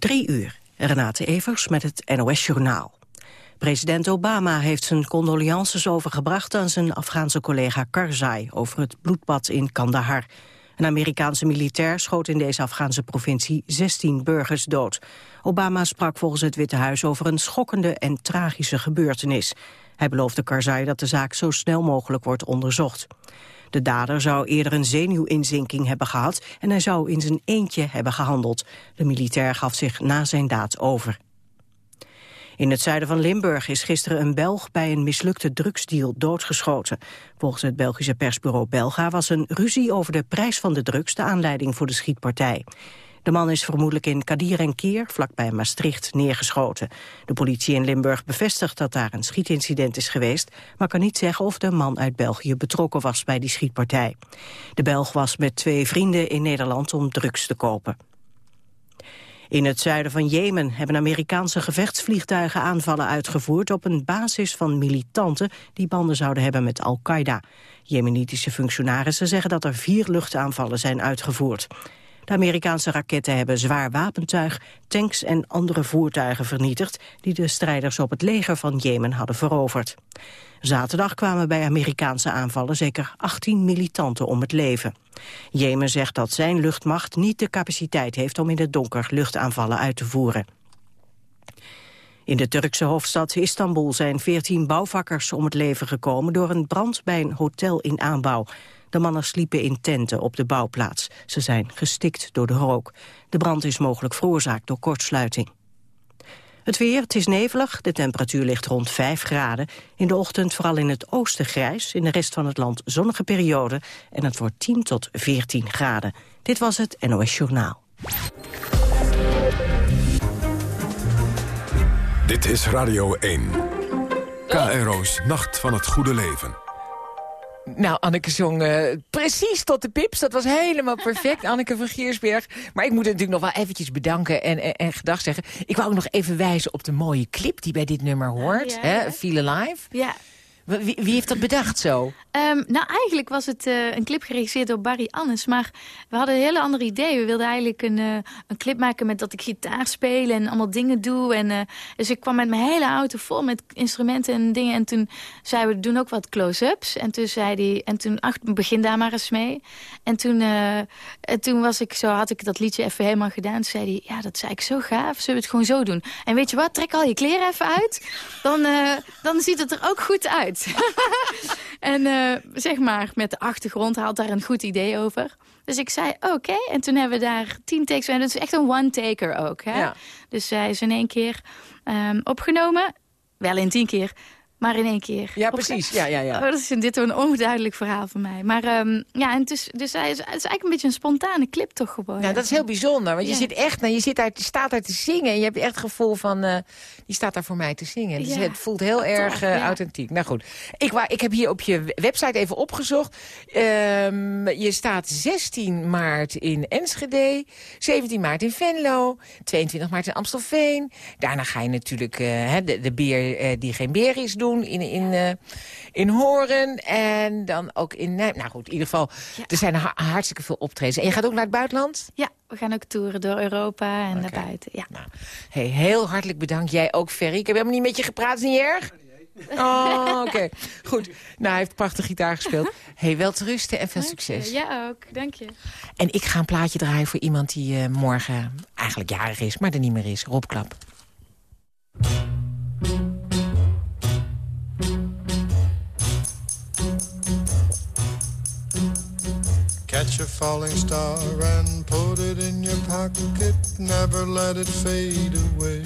Drie uur. Renate Evers met het NOS Journaal. President Obama heeft zijn condolences overgebracht aan zijn Afghaanse collega Karzai over het bloedbad in Kandahar. Een Amerikaanse militair schoot in deze Afghaanse provincie 16 burgers dood. Obama sprak volgens het Witte Huis over een schokkende en tragische gebeurtenis. Hij beloofde Karzai dat de zaak zo snel mogelijk wordt onderzocht. De dader zou eerder een zenuwinzinking hebben gehad en hij zou in zijn eentje hebben gehandeld. De militair gaf zich na zijn daad over. In het zuiden van Limburg is gisteren een Belg bij een mislukte drugsdeal doodgeschoten. Volgens het Belgische persbureau Belga was een ruzie over de prijs van de drugs de aanleiding voor de schietpartij. De man is vermoedelijk in Kadir en Keer, vlakbij Maastricht, neergeschoten. De politie in Limburg bevestigt dat daar een schietincident is geweest... maar kan niet zeggen of de man uit België betrokken was bij die schietpartij. De Belg was met twee vrienden in Nederland om drugs te kopen. In het zuiden van Jemen hebben Amerikaanse gevechtsvliegtuigen aanvallen uitgevoerd op een basis van militanten die banden zouden hebben met Al-Qaeda. Jemenitische functionarissen zeggen dat er vier luchtaanvallen zijn uitgevoerd. De Amerikaanse raketten hebben zwaar wapentuig, tanks en andere voertuigen vernietigd... die de strijders op het leger van Jemen hadden veroverd. Zaterdag kwamen bij Amerikaanse aanvallen zeker 18 militanten om het leven. Jemen zegt dat zijn luchtmacht niet de capaciteit heeft om in het donker luchtaanvallen uit te voeren. In de Turkse hoofdstad Istanbul zijn 14 bouwvakkers om het leven gekomen door een brand bij een hotel in aanbouw. De mannen sliepen in tenten op de bouwplaats. Ze zijn gestikt door de rook. De brand is mogelijk veroorzaakt door kortsluiting. Het weer, het is nevelig, de temperatuur ligt rond 5 graden. In de ochtend vooral in het oosten grijs, in de rest van het land zonnige periode... en het wordt 10 tot 14 graden. Dit was het NOS Journaal. Dit is Radio 1. KRO's Nacht van het Goede Leven. Nou, Anneke zong uh, precies tot de pips. Dat was helemaal perfect, Anneke van Giersberg. Maar ik moet het natuurlijk nog wel eventjes bedanken en, en, en gedag zeggen. Ik wou ook nog even wijzen op de mooie clip die bij dit nummer hoort. Oh, hè? Feel Alive. Ja. Wie, wie, heeft dat bedacht zo? Um, nou, eigenlijk was het uh, een clip geregisseerd door Barry Annes. Maar we hadden een hele andere idee. We wilden eigenlijk een, uh, een clip maken met dat ik gitaar speel en allemaal dingen doe. En, uh, dus ik kwam met mijn hele auto vol met instrumenten en dingen. En toen zeiden we, doen ook wat close-ups. En toen zei hij, en toen, ach, begin daar maar eens mee. En toen, en toen was ik zo, had ik dat liedje even helemaal gedaan. Toen zei hij, ja, dat zei ik zo gaaf. Zullen we het gewoon zo doen? En weet je wat, trek al je kleren even uit. Dan, dan ziet het er ook goed uit. en uh, zeg maar, met de achtergrond haalt daar een goed idee over. Dus ik zei, oké. En toen hebben we daar tien takes. En dat is echt een one-taker ook. Hè? Ja. Dus zij is in één keer um, opgenomen. Wel in tien keer. Maar in één keer. Ja, precies. Ja, ja, ja. Oh, dat is dit een onduidelijk verhaal voor mij. Maar um, ja, en dus, dus het is, het is eigenlijk een beetje een spontane clip toch gewoon. Ja, dat is heel bijzonder. Want je zit echt, nou, je, zit daar, je staat daar te zingen. En je hebt echt het gevoel van, uh, die staat daar voor mij te zingen. Dus het voelt heel erg uh, authentiek. Nou goed, ik, ik heb hier op je website even opgezocht. Um, je staat 16 maart in Enschede. 17 maart in Venlo. 22 maart in Amstelveen. Daarna ga je natuurlijk uh, de, de beer die geen beer is doen in, in, uh, in Horen. En dan ook in Nijmegen. Nou goed, in ieder geval, er zijn hartstikke veel optredens. En je gaat ook naar het buitenland? Ja, we gaan ook toeren door Europa en naar buiten. Ja. Nou, hey, heel hartelijk bedankt. Jij ook, Ferry. Ik heb helemaal niet met je gepraat, is niet erg? Oh, oké. Goed. Nou, hij heeft prachtig gitaar gespeeld. hey, wel te rusten en veel succes. Ja, ook. Dank je. En ik ga een plaatje draaien voor iemand die uh, morgen eigenlijk jarig is, maar er niet meer is. Rob Klap. Falling star and put it in your pocket, never let it fade away.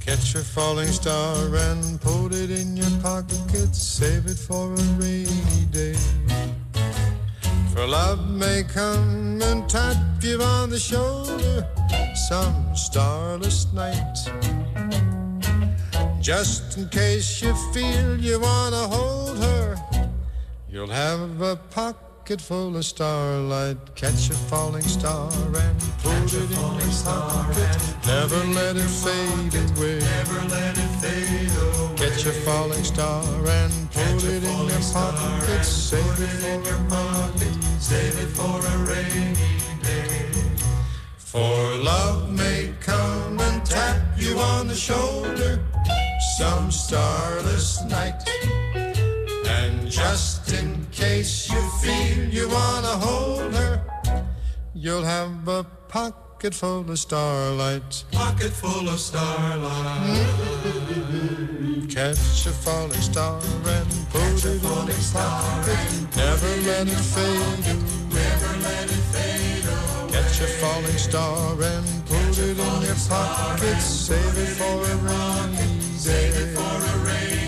Catch a falling star and put it in your pocket, save it for a rainy day. For love may come and tap you on the shoulder some starless night. Just in case you feel you want to hold her, you'll have a pocket pocket full of starlight. Catch a falling star and put it in your pocket. Never let it fade away. Never let it fade away. Catch a falling star and put it in your pocket. Save it for your pocket. Save it for a rainy day. For love may come and tap you on the shoulder some starless night. And just in case you feel you wanna hold her, you'll have a pocket full of starlight. Pocket full of starlight. Catch a falling star and put it in your pocket. Never let it fade away. Never let it fade away. Catch a falling star and put it in your pocket. Save it for a rainy day. Save it for a rainy day.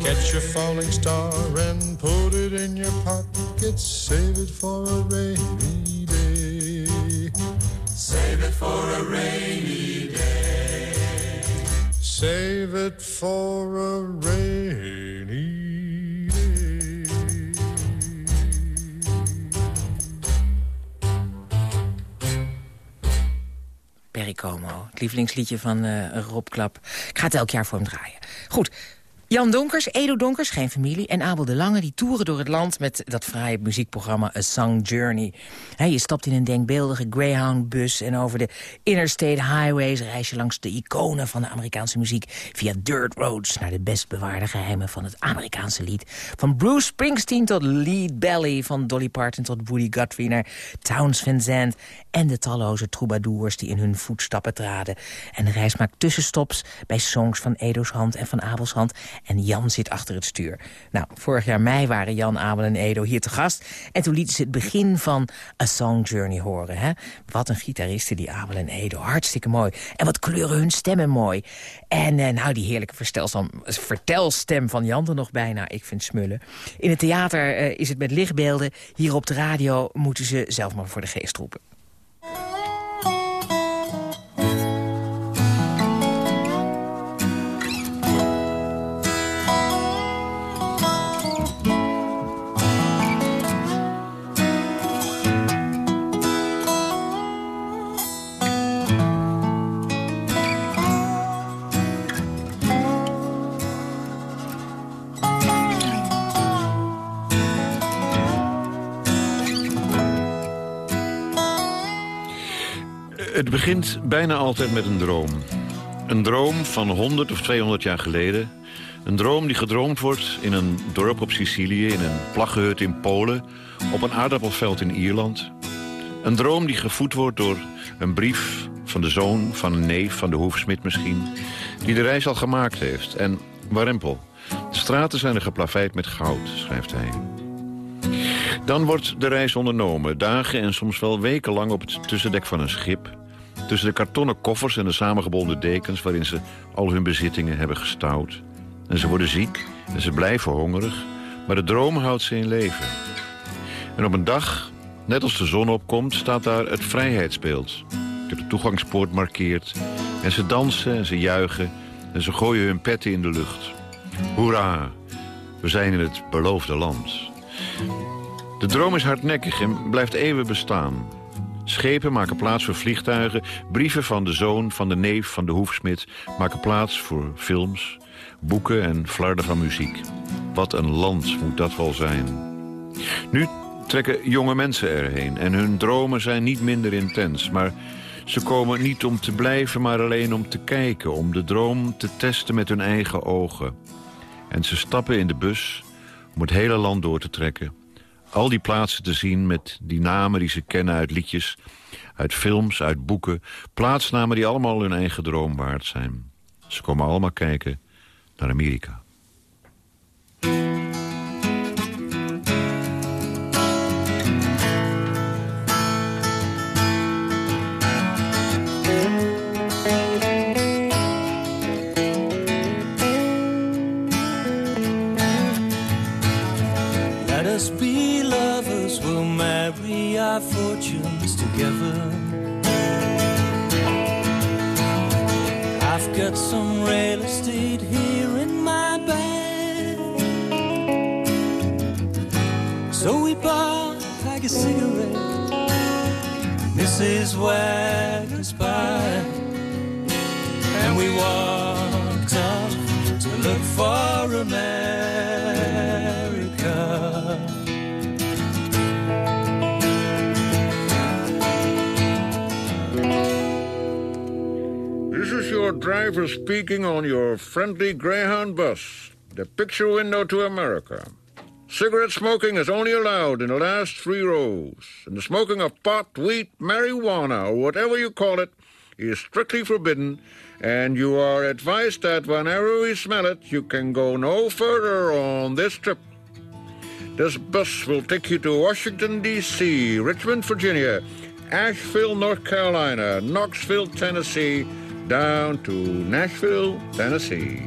Catch a falling star and put it in your pocket. Save it for a rainy day. Save it for a rainy day. Save it for a rainy day. Perry Como, het lievelingsliedje van uh, Rob Klap. Ik ga het elk jaar voor hem draaien. Goed, Jan Donkers, Edo Donkers, geen familie... en Abel de Lange die toeren door het land met dat fraaie muziekprogramma A Song Journey. je stapt in een denkbeeldige Greyhound-bus... en over de interstate highways reis je langs de iconen van de Amerikaanse muziek... via dirt roads naar de best bewaarde geheimen van het Amerikaanse lied. Van Bruce Springsteen tot Lead Belly, van Dolly Parton tot Woody Guthrie... naar Towns Van Zandt en de talloze troubadours die in hun voetstappen traden. En de reis maakt tussenstops bij songs van Edo's hand en van Abels hand en Jan zit achter het stuur. Nou, vorig jaar mei waren Jan, Abel en Edo hier te gast. En toen lieten ze het begin van A Song Journey horen. Hè? Wat een gitaristen, die Abel en Edo. Hartstikke mooi. En wat kleuren hun stemmen mooi. En eh, nou, die heerlijke vertelstem van Jan er nog bijna. Ik vind smullen. In het theater eh, is het met lichtbeelden. Hier op de radio moeten ze zelf maar voor de geest roepen. Het begint bijna altijd met een droom. Een droom van 100 of 200 jaar geleden. Een droom die gedroomd wordt in een dorp op Sicilië... in een plaggehut in Polen, op een aardappelveld in Ierland. Een droom die gevoed wordt door een brief van de zoon van een neef van de hoefsmid misschien... die de reis al gemaakt heeft. En warempel, de straten zijn er geplaveid met goud, schrijft hij. Dan wordt de reis ondernomen, dagen en soms wel weken lang op het tussendek van een schip... Tussen de kartonnen koffers en de samengebonden dekens... waarin ze al hun bezittingen hebben gestouwd. En ze worden ziek en ze blijven hongerig. Maar de droom houdt ze in leven. En op een dag, net als de zon opkomt, staat daar het vrijheidsbeeld. Dat de toegangspoort markeert. En ze dansen en ze juichen en ze gooien hun petten in de lucht. Hoera, we zijn in het beloofde land. De droom is hardnekkig en blijft eeuwen bestaan. Schepen maken plaats voor vliegtuigen. Brieven van de zoon, van de neef, van de hoefsmid... maken plaats voor films, boeken en flarden van muziek. Wat een land moet dat wel zijn. Nu trekken jonge mensen erheen en hun dromen zijn niet minder intens. Maar ze komen niet om te blijven, maar alleen om te kijken... om de droom te testen met hun eigen ogen. En ze stappen in de bus om het hele land door te trekken al die plaatsen te zien met die namen die ze kennen uit liedjes... uit films, uit boeken. Plaatsnamen die allemaal hun eigen droom waard zijn. Ze komen allemaal kijken naar Amerika. some real estate here in my bag. So we bought like a cigarettes. Mrs. Wagner's pie, and we walked up to look for a man. Driver speaking on your friendly Greyhound bus. The picture window to America. Cigarette smoking is only allowed in the last three rows. And the smoking of pot, wheat, marijuana, or whatever you call it, is strictly forbidden. And you are advised that whenever you smell it, you can go no further on this trip. This bus will take you to Washington, D.C., Richmond, Virginia, Asheville, North Carolina, Knoxville, Tennessee, down to Nashville, Tennessee.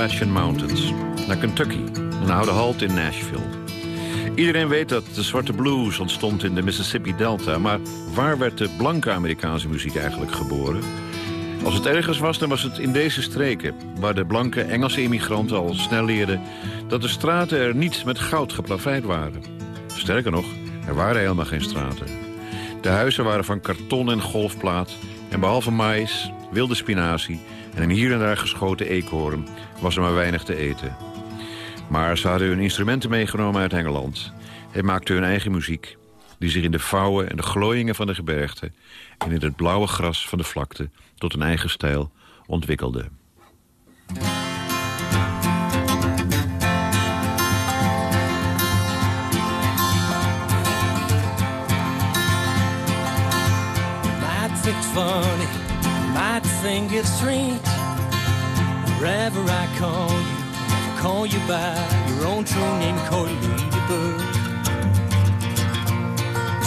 Appalachian Mountains naar Kentucky en houden halt in Nashville. Iedereen weet dat de zwarte blues ontstond in de Mississippi Delta... maar waar werd de blanke Amerikaanse muziek eigenlijk geboren? Als het ergens was, dan was het in deze streken... waar de blanke Engelse immigranten al snel leerden... dat de straten er niet met goud geplaveid waren. Sterker nog, er waren helemaal geen straten. De huizen waren van karton en golfplaat... en behalve mais, wilde spinazie en een hier en daar geschoten eekhoorn... was er maar weinig te eten. Maar ze hadden hun instrumenten meegenomen uit Engeland... en maakten hun eigen muziek... die zich in de vouwen en de glooiingen van de gebergte... en in het blauwe gras van de vlakte tot een eigen stijl ontwikkelde. Might think it's strange. Wherever I call you, I call you by your own true name, call you Ladybird.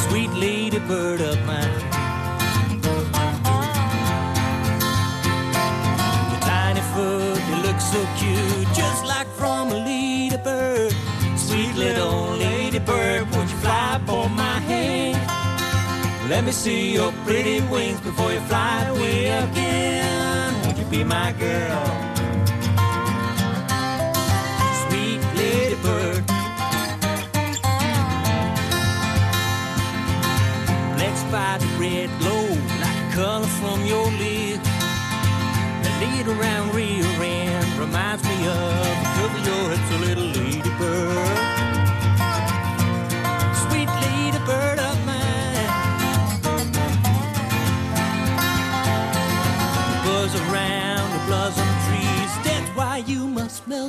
Sweet Ladybird of mine. Your tiny foot, you look so cute, just like from a ladybird. Sweet little ladybird, Let me see your pretty wings before you fly away again. Won't you be my girl? Sweet lady bird. Next by the red glow, like color from your lips. The lead around rear end reminds me of the of your hips, a little lady bird.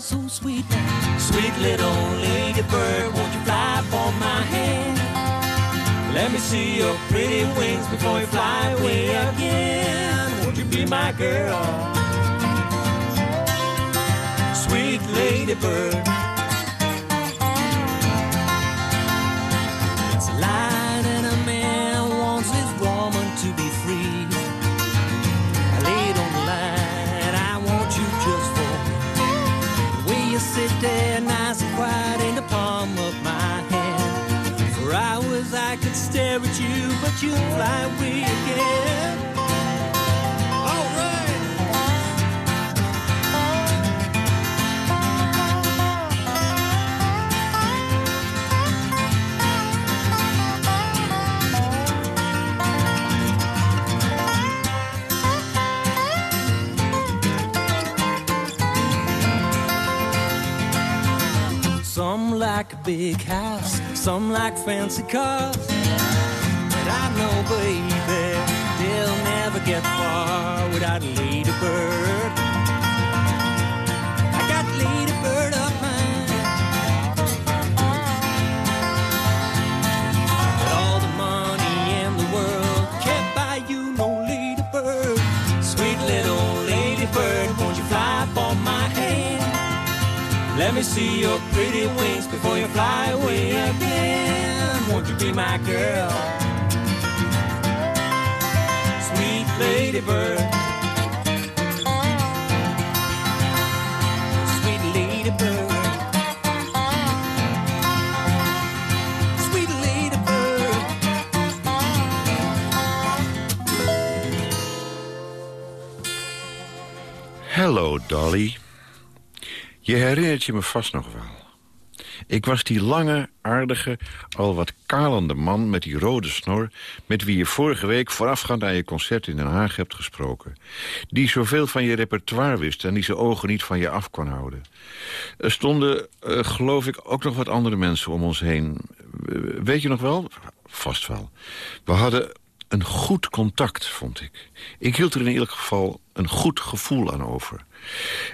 So sweet. Sweet little ladybird, won't you fly upon my hand? Let me see your pretty wings before you fly away again. Won't you be my girl? Sweet ladybird. You, fly away again. Some like a big house, some like fancy cars. No, baby, they'll never get far without a ladybird. I got a ladybird of mine. But all the money in the world can't buy you no ladybird. Sweet little ladybird, won't you fly for my hand? Let me see your pretty wings before you fly away again. Won't you be my girl? Ladybird. Sweet ladybird. Sweet ladybird. Hello, Dolly. Je herinnert je me vast nog wel. Ik was die lange, aardige, al wat kalende man met die rode snor... met wie je vorige week voorafgaand aan je concert in Den Haag hebt gesproken. Die zoveel van je repertoire wist en die zijn ogen niet van je af kon houden. Er stonden, eh, geloof ik, ook nog wat andere mensen om ons heen. Eh, Weet je nog wel? Vast wel. We hadden een goed contact, vond ik. Ik hield er in ieder geval een goed gevoel aan over.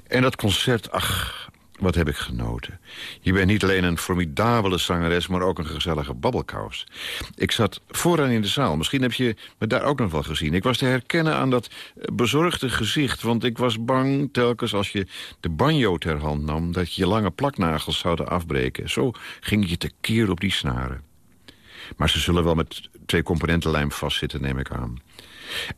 En dat concert, ach, wat heb ik genoten. Je bent niet alleen een formidabele zangeres... maar ook een gezellige babbelkous. Ik zat vooraan in de zaal. Misschien heb je me daar ook nog wel gezien. Ik was te herkennen aan dat bezorgde gezicht... want ik was bang telkens als je de banjo ter hand nam... dat je lange plaknagels zouden afbreken. Zo ging je tekeer op die snaren. Maar ze zullen wel met twee componenten lijm vastzitten, neem ik aan.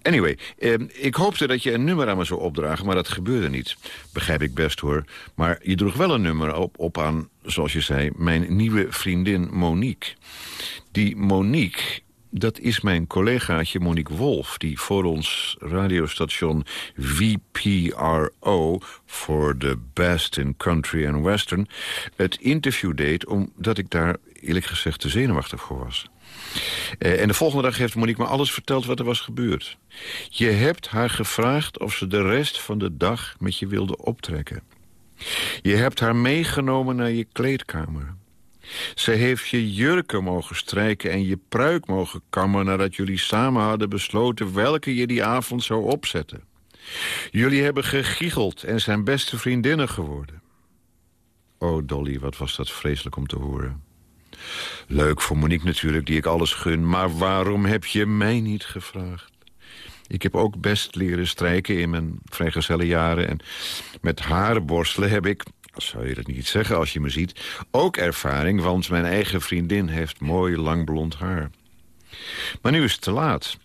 Anyway, eh, ik hoopte dat je een nummer aan me zou opdragen, maar dat gebeurde niet. Begrijp ik best hoor. Maar je droeg wel een nummer op, aan, zoals je zei, mijn nieuwe vriendin Monique. Die Monique, dat is mijn collegaatje Monique Wolf... die voor ons radiostation VPRO... voor The Best in Country and Western... het interview deed omdat ik daar eerlijk gezegd te zenuwachtig voor was. Eh, en de volgende dag heeft Monique me alles verteld wat er was gebeurd. Je hebt haar gevraagd of ze de rest van de dag met je wilde optrekken. Je hebt haar meegenomen naar je kleedkamer. Ze heeft je jurken mogen strijken en je pruik mogen kammen... nadat jullie samen hadden besloten welke je die avond zou opzetten. Jullie hebben gegiegeld en zijn beste vriendinnen geworden. Oh, Dolly, wat was dat vreselijk om te horen. Leuk voor Monique natuurlijk, die ik alles gun. Maar waarom heb je mij niet gevraagd? Ik heb ook best leren strijken in mijn vrijgezelle jaren. En met harenborstelen heb ik, zou je dat niet zeggen als je me ziet... ook ervaring, want mijn eigen vriendin heeft mooi lang blond haar. Maar nu is het te laat.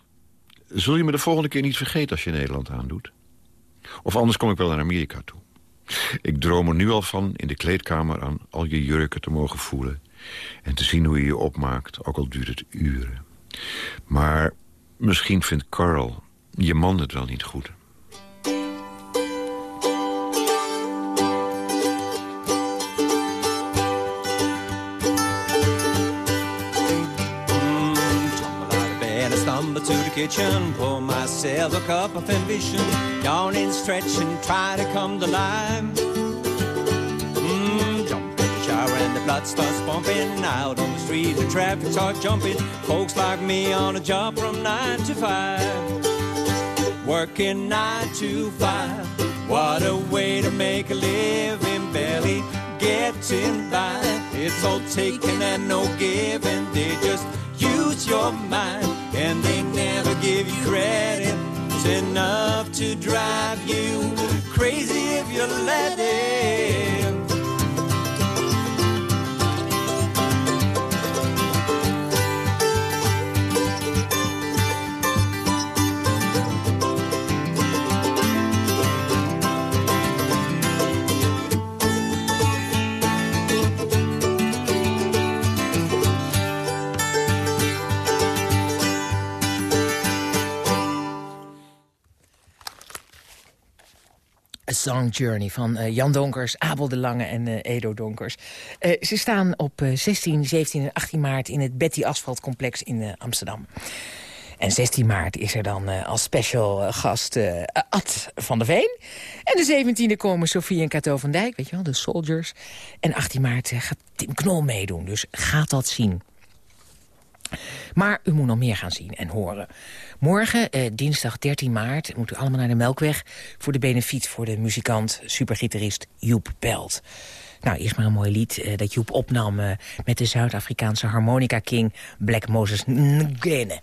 Zul je me de volgende keer niet vergeten als je Nederland aandoet? Of anders kom ik wel naar Amerika toe. Ik droom er nu al van in de kleedkamer aan al je jurken te mogen voelen... en te zien hoe je je opmaakt, ook al duurt het uren. Maar misschien vindt Carl, je man, het wel niet goed. To the kitchen, pour myself a cup of ambition, yawn and stretch and try to come to life. The blood starts pumping. Out on the street, the traffic starts jumping. Folks like me on a job from nine to five, working nine to five. What a way to make a living, barely getting by. It's all taking and no giving. They just use your mind and they never give you credit. It's enough to drive you crazy if you let it. Song Journey van eh, Jan Donkers, Abel de Lange en eh, Edo Donkers. Eh, ze staan op eh, 16, 17 en 18 maart in het Betty Asphalt Complex in Amsterdam. En 16 maart is er dan als special gast Ad van der Veen. En de 17e komen Sofie en Cato van Dijk, weet je wel, de Soldiers. En 18 maart gaat Tim Knol meedoen, dus gaat dat zien. Maar u moet nog meer gaan zien en horen. Morgen, eh, dinsdag 13 maart, moet u allemaal naar de Melkweg... voor de benefiet voor de muzikant, supergitarist Joep Belt. Nou, eerst maar een mooi lied eh, dat Joep opnam... eh, met de Zuid-Afrikaanse harmonica king Black Moses Ngene.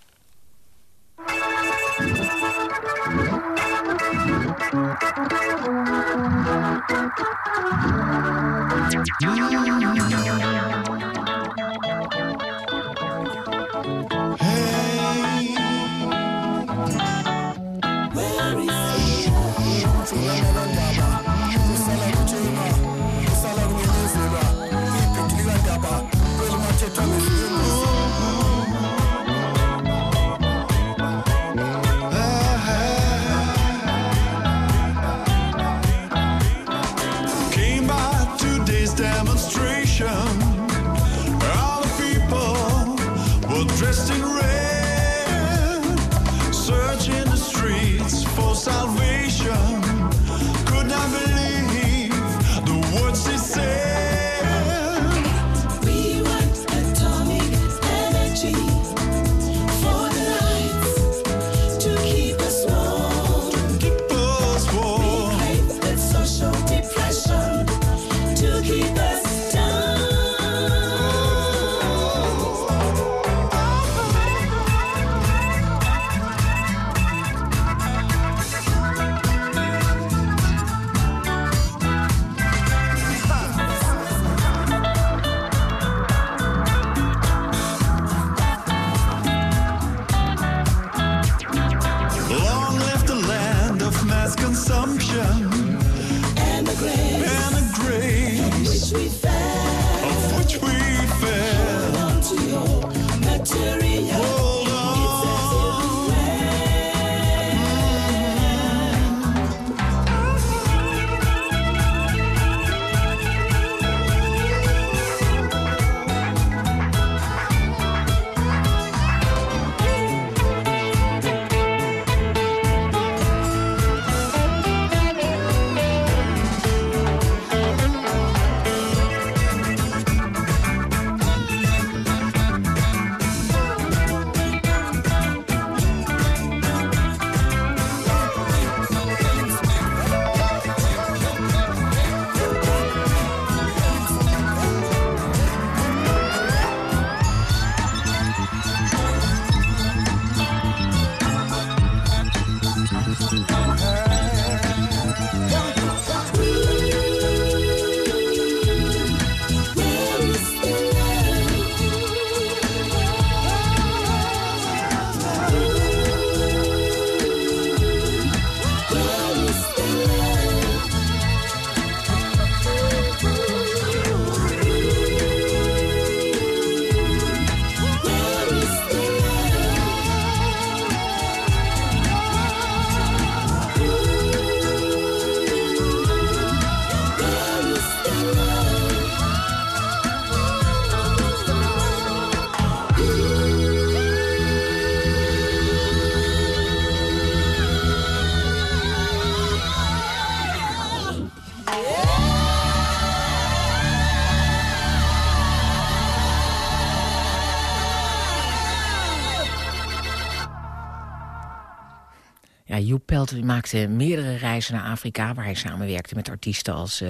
Pelt maakte meerdere reizen naar Afrika... waar hij samenwerkte met artiesten als eh,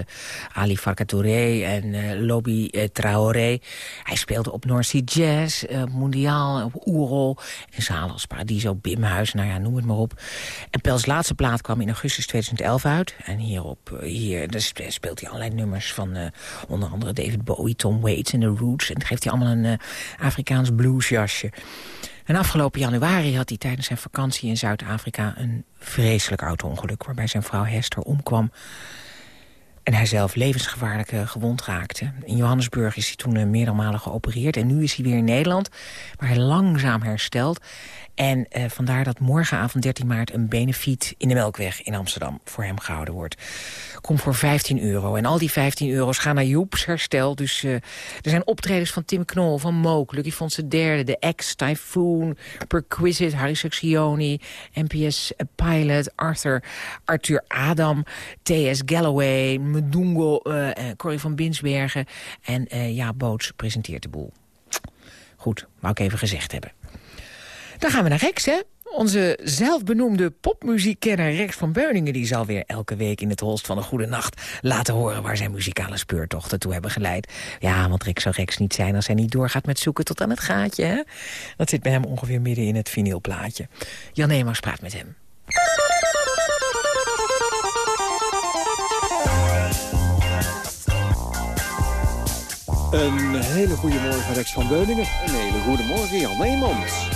Ali Farka Touré en eh, Lobby eh, Traoré. Hij speelde op North Sea Jazz, Mondiaal, op Oerol... in zalen als Paradiso, Bimhuis, nou ja, noem het maar op. En Pels laatste plaat kwam in augustus 2011 uit. En hierop, hier dus speelt hij allerlei nummers van onder andere David Bowie... Tom Waits en The Roots. En geeft hij allemaal een Afrikaans bluesjasje. En afgelopen januari had hij tijdens zijn vakantie in Zuid-Afrika... een vreselijk auto-ongeluk waarbij zijn vrouw Hester omkwam... en hij zelf levensgevaarlijk eh, gewond raakte. In Johannesburg is hij toen uh, meerdere malen geopereerd... en nu is hij weer in Nederland, waar hij langzaam herstelt... En uh, vandaar dat morgenavond 13 maart een benefiet in de Melkweg in Amsterdam voor hem gehouden wordt. Komt voor 15 euro. En al die 15 euro's gaan naar Joeps herstel. Dus uh, er zijn optredens van Tim Knol, van Mook, Lucky Fonse Derde, de X, Typhoon, Perquisite, Harry Saxioni, NPS Pilot, Arthur, Arthur Adam, T.S. Galloway, Medungo, uh, Corrie van Binsbergen. En ja, Boots presenteert de boel. Goed, wou ik even gezegd hebben. Dan gaan we naar Rex, hè? Onze zelfbenoemde popmuziekkenner Rex van Beuningen... die zal weer elke week in het holst van een goede nacht laten horen... waar zijn muzikale speurtochten toe hebben geleid. Ja, want Rex zou Rex niet zijn als hij niet doorgaat met zoeken tot aan het gaatje, hè? Dat zit bij hem ongeveer midden in het vinylplaatje. Jan Emaus praat met hem. Een hele goede morgen, Rex van Beuningen. Een hele goede morgen, Jan Nijmans.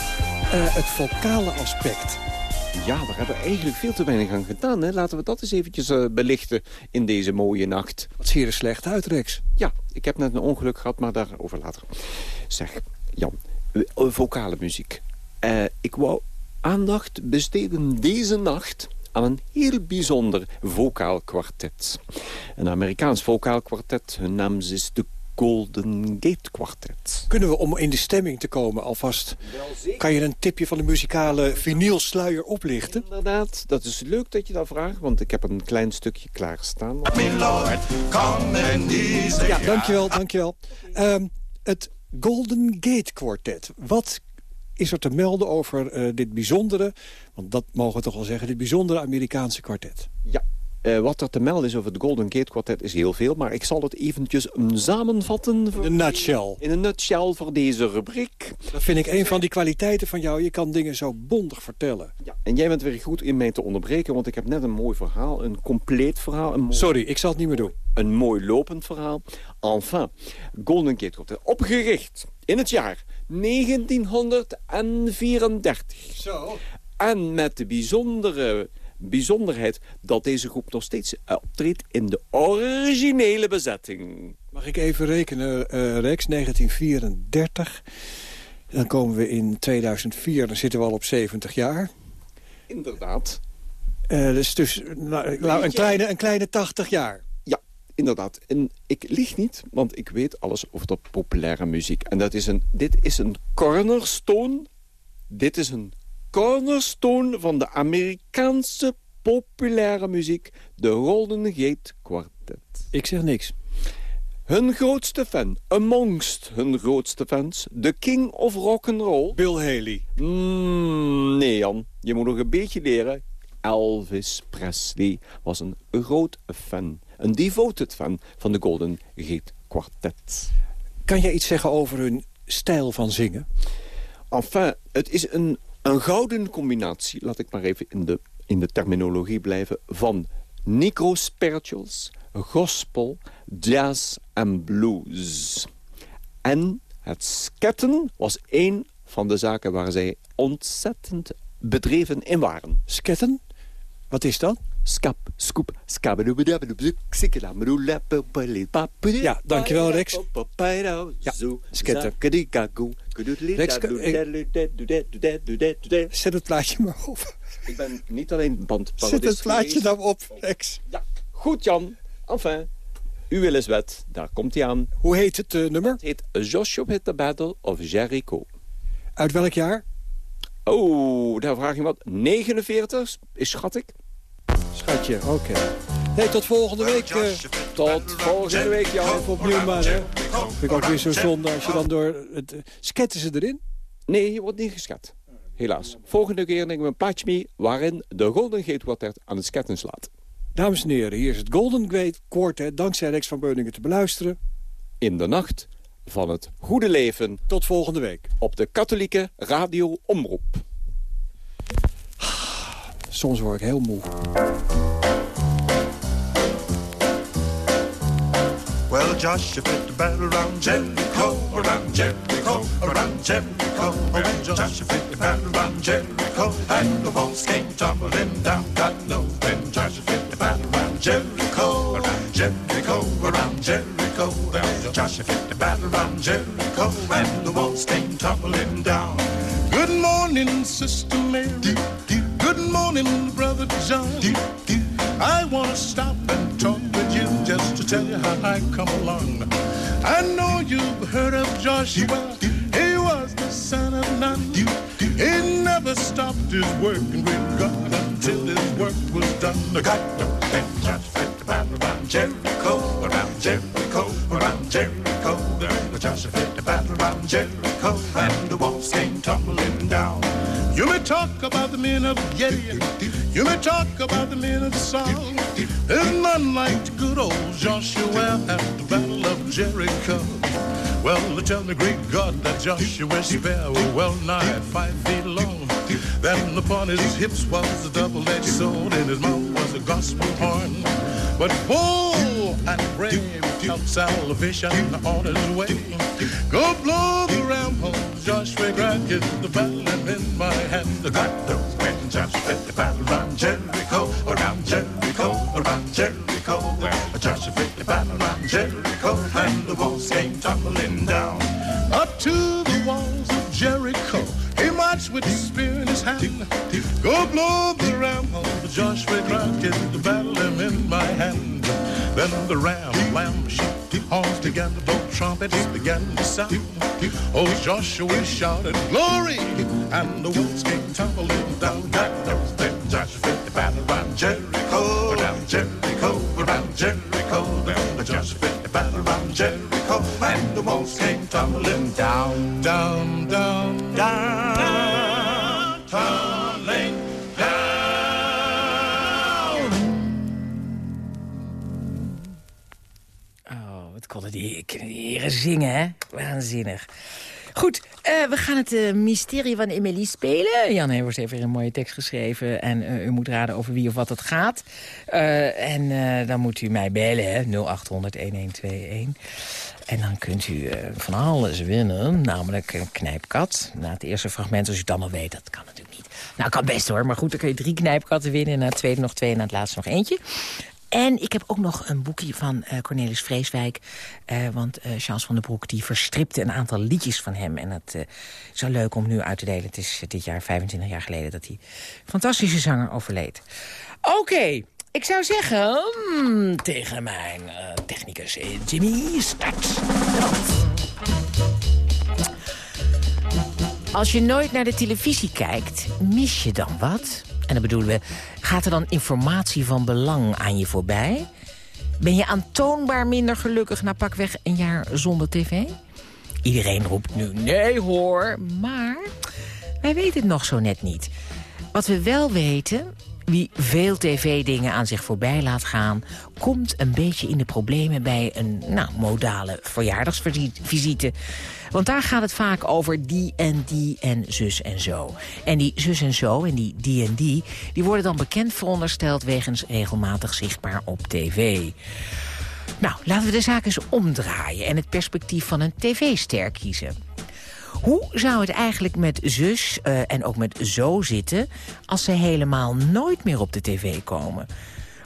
Uh, het vocale aspect. Ja, daar hebben we eigenlijk veel te weinig aan gedaan. Hè? Laten we dat eens eventjes uh, belichten in deze mooie nacht. Wat zie je er slecht uit, Rex? Ja, ik heb net een ongeluk gehad, maar daarover later. Zeg, Jan, uh, vocale muziek. ik wou aandacht besteden deze nacht aan een heel bijzonder vocaal kwartet. Een Amerikaans vocaal kwartet, hun naam is de Golden Gate Quartet. Kunnen we, om in de stemming te komen alvast... kan je een tipje van de muzikale vinylsluier oplichten? Inderdaad, dat is leuk dat je dat vraagt... want ik heb een klein stukje klaarstaan. Ja, dankjewel, dankjewel. Um, het Golden Gate Quartet. Wat is er te melden over uh, dit bijzondere... want dat mogen we toch wel zeggen... dit bijzondere Amerikaanse kwartet? Uh, wat er te melden is over het Golden Gate Quartet is heel veel... maar ik zal het eventjes samenvatten. In een nutshell. In een nutshell voor deze rubriek. Dat vind ik een van die kwaliteiten van jou. Je kan dingen zo bondig vertellen. Ja, en jij bent weer goed in mij te onderbreken... want ik heb net een mooi verhaal, een compleet verhaal. Een mooi... Sorry, ik zal het niet meer doen. Een mooi lopend verhaal. Enfin, Golden Gate Quartet, opgericht in het jaar 1934. Zo. En met de bijzondere bijzonderheid dat deze groep nog steeds optreedt in de originele bezetting. Mag ik even rekenen, uh, Rex, 1934. Dan komen we in 2004, dan zitten we al op 70 jaar. Inderdaad. Uh, dus dus nou, nou, een, kleine, een kleine 80 jaar. Ja, inderdaad. En ik lieg niet, want ik weet alles over de populaire muziek. En dat is een, dit is een cornerstone. Dit is een cornerstone van de Amerikaanse populaire muziek, de Golden Gate Quartet. Ik zeg niks. Hun grootste fan, amongst hun grootste fans, de king of rock'n'roll. Bill Haley. Mm, nee, Jan. Je moet nog een beetje leren. Elvis Presley was een groot fan. Een devoted fan van de Golden Gate Quartet. Kan jij iets zeggen over hun stijl van zingen? Enfin, het is een een gouden combinatie, laat ik maar even in de, in de terminologie blijven... van necro-spirituals, gospel, jazz en blues. En het sketten was één van de zaken waar zij ontzettend bedreven in waren. Sketten? Wat is dat? Skap, scoop, Ja, dankjewel Rex. Ja, sketten. Rex, zet het plaatje maar op. Ik ben niet alleen bandparodist Zet het plaatje nou op, Rex. Ja, goed Jan. Enfin, u wil eens wet. Daar komt hij aan. Hoe heet het uh, nummer? Het heet Joshua hit the Battle of Jericho. Uit welk jaar? Oh, daar vraag je wat. 49, is schat ik. Schatje, oké. Okay. Hey, tot volgende week. Uh, tot volgende week, Jan. Opnieuw maar, hè. Vind ik ook weer zo zonde als je dan door... Het, uh, sketten ze erin? Nee, je wordt niet gesket. Helaas. Volgende keer nemen we een plaatje mee... waarin de Golden Gate Quartet aan het sketten slaat. Dames en heren, hier is het Golden Gate Quartet... dankzij Rex van Beuningen te beluisteren. In de nacht van het goede leven. Tot volgende week. Op de katholieke radio Omroep. Soms word ik heel moe. Well, Joshua fit the battle around Jericho, around Jericho, around Jericho. Well, Joshua fit the battle around Jericho, and the walls came tumbling down. God knows when Joshua fit the battle around Jericho, around Jericho, around Jericho. Well, Joshua fit the battle around Jericho, and the walls came tumbling down. Good morning, Sister Mary. Good morning, Brother John. I want to stop and talk with you just to tell you how I come along. I know you've heard of Joshua. He was the son of Nun. He never stopped his working with God until his work was done. Joshua fit the battle around Jericho, around Jericho, around Jericho. Joshua fit the battle around Jericho, and the walls came tumbling down. You may talk about the men of Gideon. You may talk about the men of Saul. There's none like the good old Joshua at the battle of Jericho. Well, they tell the great God that Joshua's spear were well nigh five feet long. Then upon his hips was a double-edged sword, and his mouth was a gospel horn. But whoa, and brave out salvation on his way. Go blow the ram ramble, Joshua Grant, get the violin in my hand. The crack those when Joshua the battle around Jericho, around Jericho, around Jericho. Joshua fit the battle around Jericho, and the walls came tumbling down. Up to the walls of Jericho, with his spear in his hand. Go blow the ramble, Joshua Grant, get the battle in my hand. Then the ram, lamb, sheep, horns began to blow, trumpets began to sound. Oh, Joshua shouted, glory! And the wolves came tumbling down. God knows then Joshua the battle around Jericho, around Jericho, around Jericho. Then Joshua the battle around Jericho, and the walls came tumbling down, down, down, down, tumbling down. Oh, wat konden die heren zingen, hè? Waanzinnig. Goed, eh, we gaan het eh, mysterie van Emily spelen. Jan heeft weer een mooie tekst geschreven. En eh, u moet raden over wie of wat het gaat. En dan moet u mij bellen, hè? 0800-1121. En dan kunt u van alles winnen. Namelijk een knijpkat. Na het eerste fragment, als u het dan al weet, dat kan natuurlijk niet. Nou, kan best hoor. Maar goed, dan kun je drie knijpkatten winnen. En na het tweede nog twee en na het laatste nog eentje. En ik heb ook nog een boekje van eh, Cornelis Vreeswijk. Eh, want eh, Charles van den Broek die verstripte een aantal liedjes van hem. En dat is wel leuk om nu uit te delen. Het is dit jaar 25 jaar geleden dat die fantastische zanger overleed. Oké, ik zou zeggen mm, tegen mijn technicus Jimmy start. Als je nooit naar de televisie kijkt, mis je dan wat? En dan bedoelen we, gaat er dan informatie van belang aan je voorbij? Ben je aantoonbaar minder gelukkig na pakweg een jaar zonder tv? Iedereen roept nu nee hoor, maar wij weten het nog zo net niet. Wat we wel weten, wie veel tv-dingen aan zich voorbij laat gaan... komt een beetje in de problemen bij een nou, modale verjaardagsvisite. Want daar gaat het vaak over die en die en zus en zo. En die zus en zo en die die en die... die worden dan bekend verondersteld wegens regelmatig zichtbaar op tv. Nou, laten we de zaak eens omdraaien... en het perspectief van een tv-ster kiezen. Hoe zou het eigenlijk met zus eh, en ook met zo zitten... als ze helemaal nooit meer op de tv komen?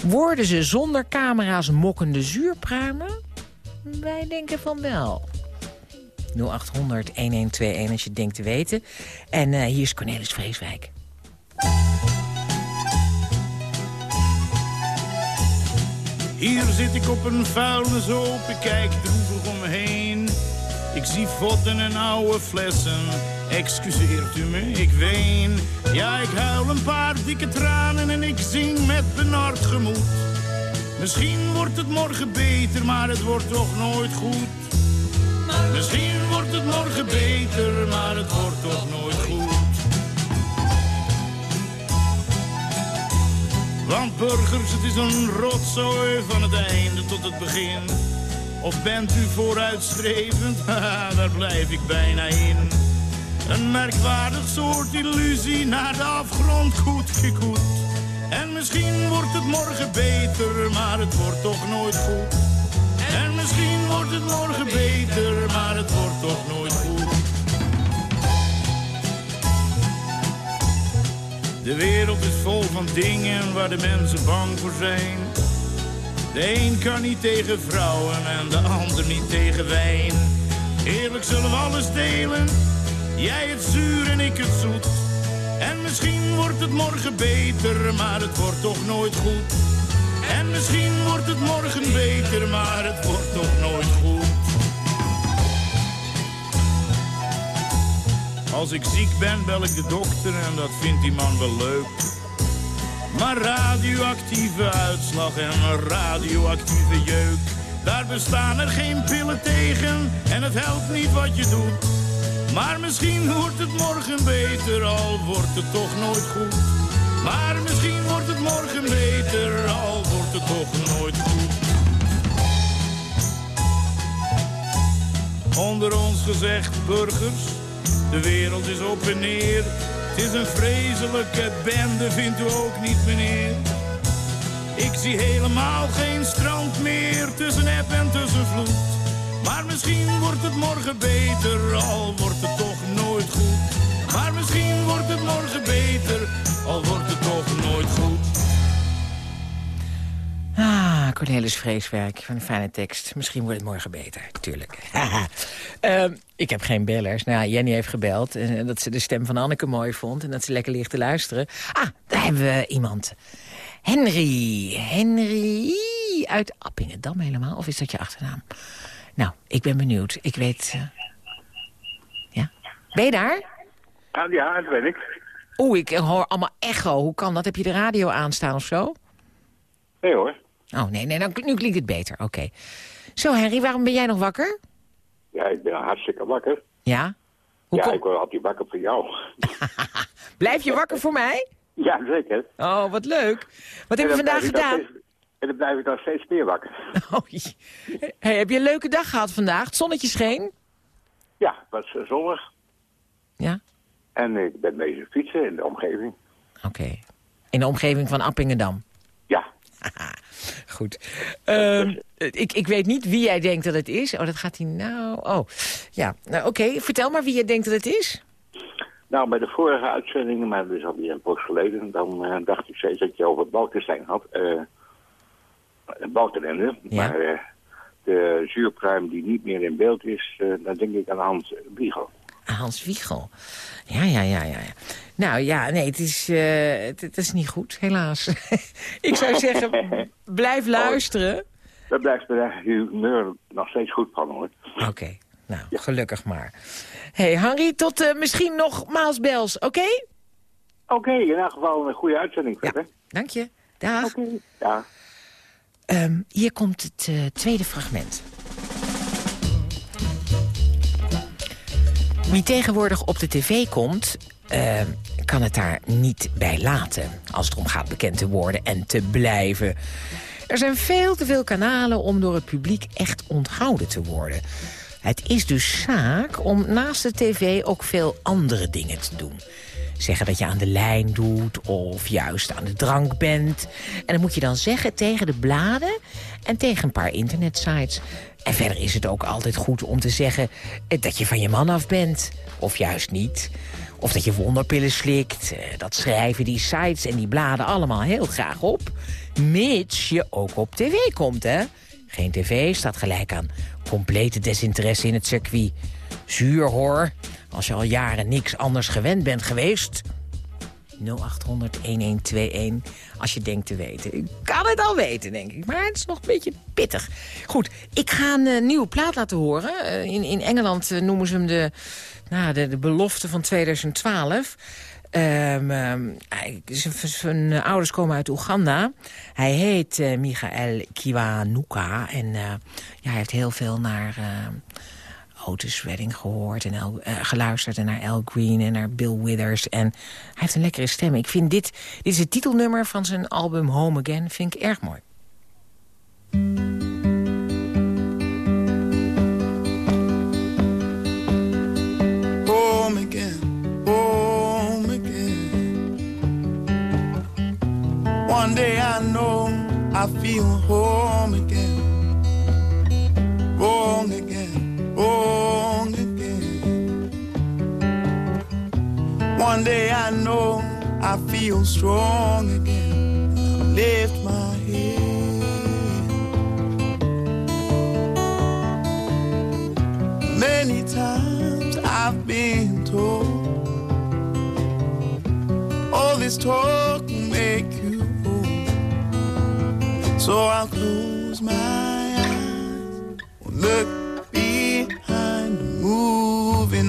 Worden ze zonder camera's mokkende zuurpruimen? Wij denken van wel. 0800-1121 als je denkt te weten. En eh, hier is Cornelis Vreeswijk. Hier zit ik op een vuilnishoop, ik kijk. Ik zie vodden en oude flessen, excuseert u me, ik ween. Ja, ik huil een paar dikke tranen en ik zing met benard gemoed. Misschien wordt het morgen beter, maar het wordt toch nooit goed. Misschien wordt het morgen beter, maar het wordt toch nooit goed. Want burgers, het is een rotzooi van het einde tot het begin. Of bent u vooruitstrevend? Daar blijf ik bijna in. Een merkwaardig soort illusie naar de afgrond goed gekoet. En misschien wordt het morgen beter, maar het wordt toch nooit goed. En misschien wordt het morgen beter, maar het wordt toch nooit goed. De wereld is vol van dingen waar de mensen bang voor zijn. De een kan niet tegen vrouwen en de ander niet tegen wijn. Eerlijk zullen we alles delen, jij het zuur en ik het zoet. En misschien wordt het morgen beter, maar het wordt toch nooit goed. En misschien wordt het morgen beter, maar het wordt toch nooit goed. Als ik ziek ben, bel ik de dokter en dat vindt die man wel leuk. Maar radioactieve uitslag en radioactieve jeuk. Daar bestaan er geen pillen tegen en het helpt niet wat je doet. Maar misschien wordt het morgen beter, al wordt het toch nooit goed. Maar misschien wordt het morgen beter, al wordt het toch nooit goed. Onder ons gezegd, burgers, de wereld is op en neer. Het is een vreselijke bende, vindt u ook niet, meneer? Ik zie helemaal geen strand meer tussen eb en tussen vloed. Maar misschien wordt het morgen beter, al wordt het toch nooit goed. Maar misschien wordt het morgen beter, al wordt het toch nooit goed. Ah, Cornelis Vreeswerk van een fijne tekst. Misschien wordt het morgen beter, tuurlijk. Ehm, ik heb geen bellers. Nou, Jenny heeft gebeld en dat ze de stem van Anneke mooi vond... en dat ze lekker ligt te luisteren. Ah, daar hebben we iemand. Henry. Henry uit Appingedam helemaal. Of is dat je achternaam? Nou, ik ben benieuwd. Ik weet... eh, Ja? Ben je daar? Ah, ja, dat weet ik. Oeh, ik hoor allemaal echo. Hoe kan dat? Heb je de radio aanstaan of zo? Nee hoor. Oh, nee, nee, nou, nu klinkt het beter. Oké. Zo, Henry, waarom ben jij nog wakker? Ja, ik ben hartstikke wakker. Ja? ja, ik word altijd wakker voor jou. Blijf je wakker voor mij? Ja, zeker. Oh, wat leuk. Wat heb je En dan vandaag dan gedaan? steeds- En dan blijf ik dan steeds meer wakker. Oh, hey, heb je een leuke dag gehad vandaag? Het zonnetje scheen? Ja, het was eh, zonnig. Ja? En ik ben bezig fietsen in de omgeving. Oké. In de omgeving van Appingedam? Goed. Ehm, ik, ik weet niet wie jij denkt dat het is. Oh, dat gaat hij nou... Oh, ja. Nou, Oké, vertel maar wie jij denkt dat het is. Nou, bij de vorige uitzendingen, maar dat is alweer een post geleden, dan eh, dacht ik steeds dat je over Balkenstein had. eh Balkenende. Ja. Maar eh, de zuurpruim die niet meer in beeld is, dan denk ik aan Hans Wiegel. Hans Wiegel. Ja, ja, ja, ja. Nou ja, nee, het is, eh, het, het is niet goed, helaas. ik zou zeggen, blijf luisteren. Dat blijft bij de humeur nog steeds goed van hoor. Oké, nou, gelukkig maar. hey, Henry, tot eh, misschien nogmaals bels, oké? Oké, in elk geval een goede uitzending verder. Dank je. Dag. Oké, ja. Ehm, hier komt het eh, tweede fragment. Wie tegenwoordig op de tv komt, ehm, kan het daar niet bij laten. Als het erom gaat bekend te worden en te blijven. Er zijn veel te veel kanalen om door het publiek echt onthouden te worden. Het is dus zaak om naast de tv ook veel andere dingen te doen. Zeggen dat je aan de lijn doet of juist aan de drank bent. En dat moet je dan zeggen tegen de bladen en tegen een paar internetsites. En verder is het ook altijd goed om te zeggen eh, dat je van je man af bent. Of juist niet. Of dat je wonderpillen slikt. Eh, Dat schrijven die sites en die bladen allemaal heel graag op. Mits je ook op tv komt, hè? Geen tv staat gelijk aan complete desinteresse in het circuit. Zuur hoor, als je al jaren niks anders gewend bent geweest. 0800-1121, als je denkt te weten. Ik kan het al weten, denk ik, maar het is nog een beetje pittig. Goed, ik ga een eh, nieuwe plaat laten horen. Eh, in, in Engeland eh, noemen ze hem de, nou, de, de belofte van 2012... Ehm, ehm, zijn- ouders komen uit Oeganda. Hij heet Michael Kiwanuka. En ja, hij heeft heel veel naar Otis Redding gehoord. En El- eh, geluisterd en naar Al Green en naar Bill Withers. En hij heeft een lekkere stem. Ik vind dit, dit is het titelnummer van zijn album Home Again. Vind ik erg mooi. home again, home again. One day I know I feel home again, wrong again, wrong again. One day I know I feel strong again. I lift my head. Many times I've been told all this talk will make you old. So I'll close my eyes, look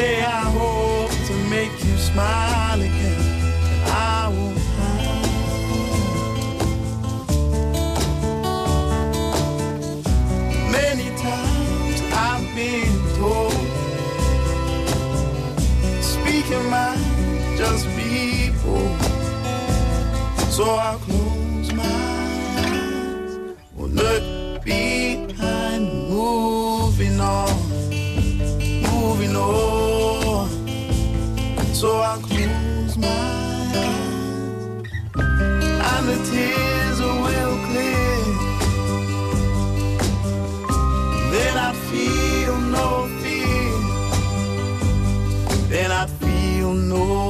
Someday I hope to make you smile again. I will. Find. Many times I've been told, speaking my just people. So I tears will clear. Then I feel no fear. Then I feel no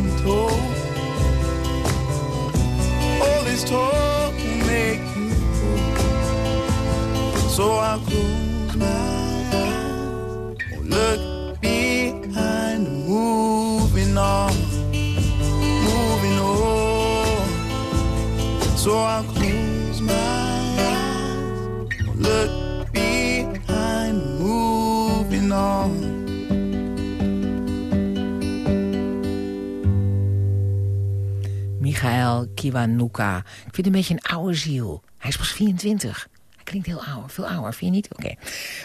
So I'll close my eyes. Look behind, moving on, moving on. So my. Look moving on. Michael Kiwanuka. Ik vind het een beetje een oude ziel. Hij is pas 24. Klinkt heel oud. Veel ouder, vind je niet? Oké.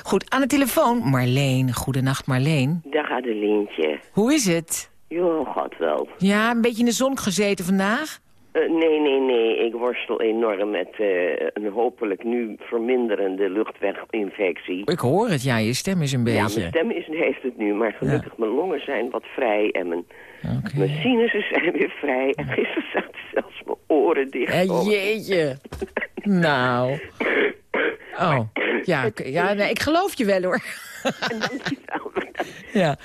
Goed, aan de telefoon Marleen. Goedenacht Marleen. Dag Adelientje. Hoe is het? Jo, god wel. Ja, een beetje in de zon gezeten vandaag? Eh, nee, nee, nee. Ik worstel enorm met eh, een hopelijk nu verminderende luchtweginfectie. Ik hoor het, ja. Je stem is een beetje... Ja, mijn stem is, heeft het nu, maar gelukkig mijn longen zijn wat vrij en mijn, mijn sinussen zijn weer vrij. En gisteren zaten zelfs mijn oren dicht. Eh, jeetje. nou. Oh, ja, ik- ja nee, ik geloof je wel hoor. ja.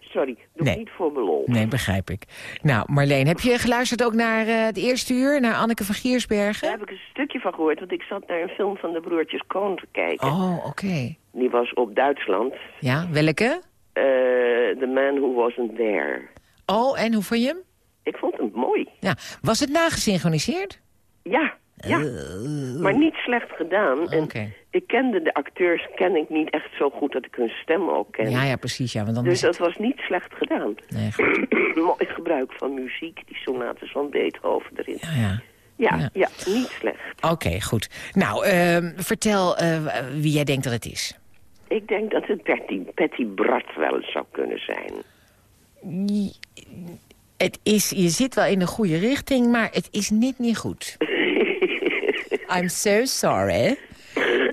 Sorry, doe Nee. niet voor mijn lol. Nee, begrijp ik. Nou, Marleen, heb je geluisterd ook naar eh, het eerste uur, naar Anneke van Giersbergen? Daar heb ik een stukje van gehoord, want ik zat naar een film van de broertjes Coen te kijken. Oh, oké. Die was op Duitsland. Ja, welke? Eh, the Man Who Wasn't There. Oh, en hoe vond je hem? Ik vond hem mooi. Ja, was het nagesynchroniseerd? Ja, ja. Eh. maar niet slecht gedaan. En ik kende de acteurs ken ik niet echt zo goed dat ik hun stem ook ken. Ja, ja, precies, ja, want dan dus het... dat was niet slecht gedaan. Nee, goed. Mooi gebruik van muziek, die sonates van Beethoven erin. Ja, ja. Ja, Ja. ja, niet slecht. Oké, goed. Nou, ehm, vertel eh, wie jij denkt dat het is. Ik denk dat het Patty, Patty Bart wel eens zou kunnen zijn. Het is, je zit wel in de goede richting, maar het is net niet goed. I'm so sorry.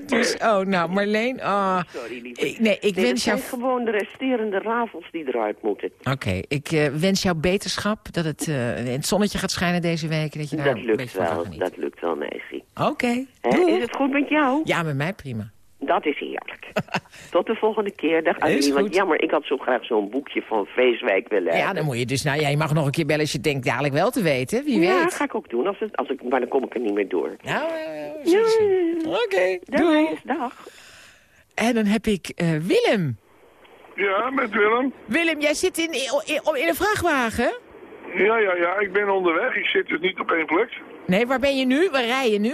Dus, oh, nou, Marleen, oh. Sorry, lieve. Nee, ik Nee, wens jou... zijn gewoon de resterende rafels die eruit moeten. Oké, ik eh, wens jou beterschap, dat het, eh, het zonnetje gaat schijnen deze week. Dat je daar Dat een lukt wel, dat lukt wel, meisje. Oké, doei. Is het goed met jou? Ja, met mij prima. Dat is heerlijk. Tot de volgende keer. Dag Adelie. Want jammer, ik had zo graag zo'n boekje van Feestwijk willen Ja, hebben. dan moet je dus, nou ja, je mag nog een keer bellen als je denkt dadelijk wel te weten. Wie Ja, weet. ga ik ook doen. Als het, als ik, maar dan kom ik er niet meer door. Nou, ja, Oké, doei. Dag. En dan heb ik eh, Willem. Ja, met Willem. Willem, jij zit in, in, in een vrachtwagen? Ja, ja, ja, ik ben onderweg. Ik zit dus niet op één plek. Nee, waar ben je nu? Waar rij je nu?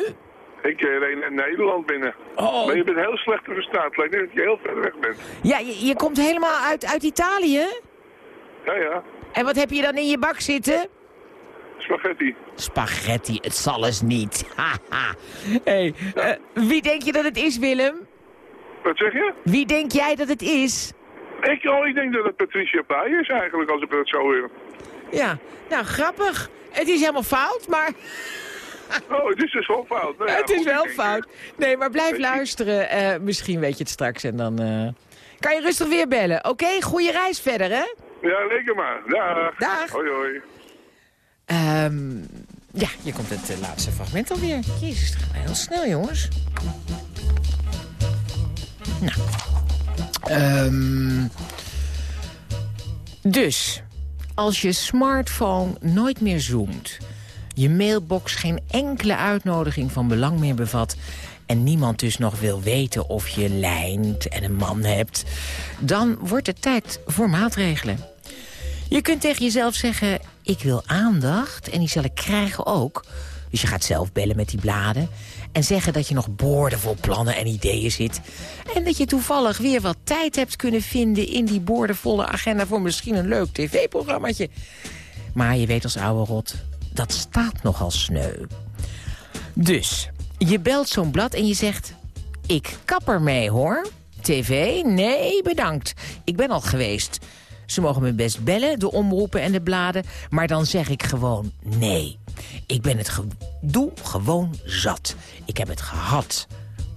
Ik eh, reed naar Nederland binnen. Oh. Maar je bent heel slecht te verstaan. Het lijkt net dat je heel ver weg bent. Ja, je, je komt helemaal uit, uit Italië? Ja, ja. En wat heb je dan in je bak zitten? Spaghetti. Spaghetti, het zal eens niet. Haha. hey, eh, wie denk je dat het is, Willem? Wat zeg je? Wie denk jij dat het is? Ik, oh, ik denk dat het Patricia Pai is eigenlijk, als ik dat zo hoor. Ja, nou grappig. Het is helemaal fout, maar... Oh, het is dus wel fout. Nou ja, het is wel denk, fout. Nee, maar blijf luisteren. Eh, misschien weet je het straks en dan... eh, Kan je rustig weer bellen. Oké, goede reis verder, hè? Ja, reken maar. Dag. Dag. Hoi, hoi. Ehm, ja, hier komt het eh, laatste fragment alweer. Jezus, het gaat heel snel, jongens. Nou. Ehm, dus, als je smartphone nooit meer zoomt... je mailbox geen enkele uitnodiging van belang meer bevat... en niemand dus nog wil weten of je lijnt en een man hebt... dan wordt het tijd voor maatregelen. Je kunt tegen jezelf zeggen, ik wil aandacht en die zal ik krijgen ook. Dus je gaat zelf bellen met die bladen en zeggen dat je nog boordevol plannen en ideeën zit. En dat je toevallig weer wat tijd hebt kunnen vinden in die boordevolle agenda... voor misschien een leuk tv-programmaatje. Maar je weet als oude rot, dat staat nogal sneu. Dus, je belt zo'n blad en je zegt... ik kap ermee, hoor. TV? Nee, bedankt. Ik ben al geweest. Ze mogen me best bellen, de omroepen en de bladen... maar dan zeg ik gewoon nee. Ik ben het gedoe gewoon zat. Ik heb het gehad.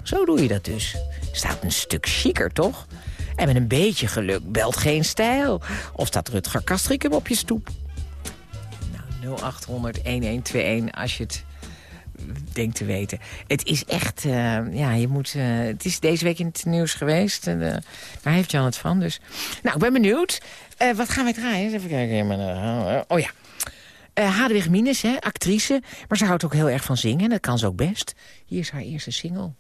Zo doe je dat dus. Staat een stuk chiquer, toch? En met een beetje geluk belt geen stijl. Of staat Rutger Kastrikum op je stoep. Nou, 0800-1121 als je het denkt te weten. Het is echt, eh, ja, je moet, eh, het is deze week in het nieuws geweest. En, eh, daar heeft Jan het van, dus. Nou, ik ben benieuwd. Wat gaan wij draaien? Even kijken. Oh ja. Uh, Minus, hè, actrice. Maar ze houdt ook heel erg van zingen. En dat kan ze ook best. Hier is haar eerste single.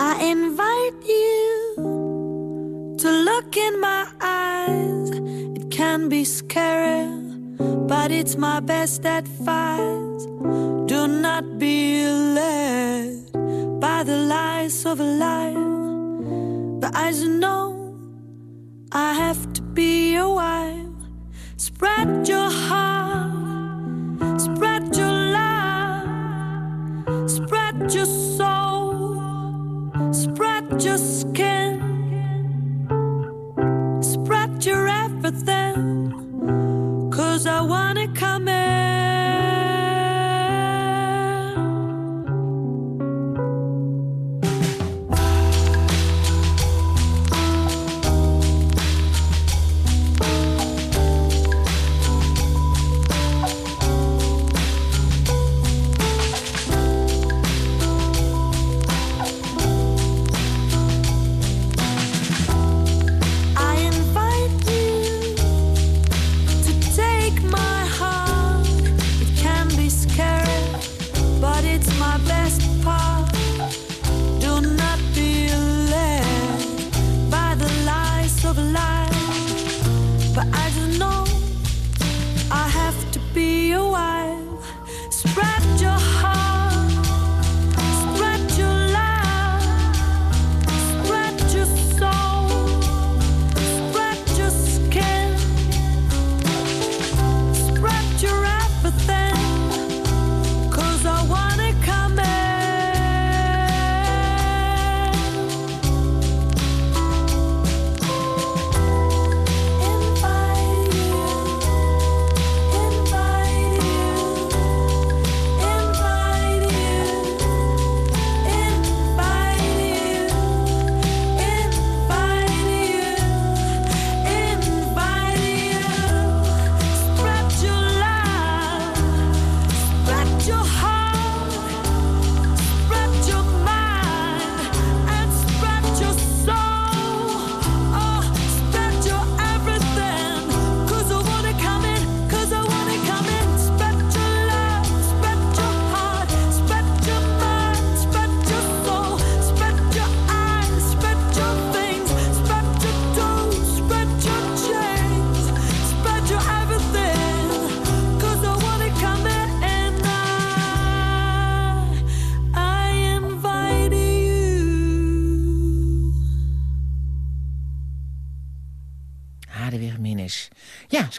I invite you to look in my eyes. It can be scary, but it's my best advice. Do not be led by the lies of a liar. But as you know, I have to be your wife. Spread your heart, spread your love, spread your soul, spread your skin, Cause I wanna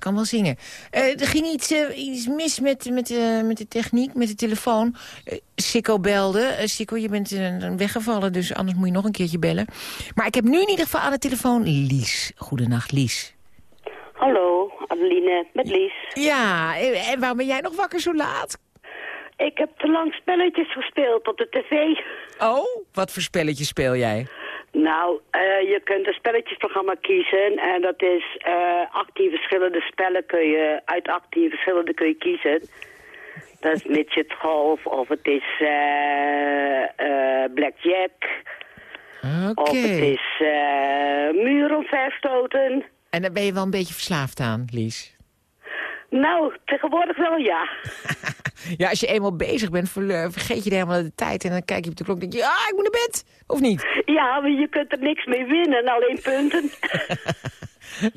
kan wel zingen. Eh, er ging iets, eh, iets mis met, met, eh, met de techniek, met de telefoon. Sikko belde. Sikko, je bent weggevallen, dus anders moet je nog een keertje bellen. Maar ik heb nu in ieder geval aan de telefoon Lies. Goedenacht, Lies. Hallo, Adeline, met Lies. Ja, en waarom ben jij nog wakker zo laat? Ik heb te lang spelletjes gespeeld op de tv. Oh, wat voor spelletje speel jij? Nou, eh, je kunt een spelletjesprogramma kiezen en dat is eh 18 verschillende spellen kun je, uit 18 verschillende kun je kiezen. Dat is midget golf of het is eh eh blackjack Oké. of het is eh muur om vijf stoten. En daar ben je wel een beetje verslaafd aan, Lies. Nou, tegenwoordig wel ja. Ja, als je eenmaal bezig bent, ver- vergeet je helemaal de tijd. En dan kijk je op de klok en denk je, ah, ik moet naar bed. Of niet? Ja, maar je kunt er niks mee winnen, alleen punten.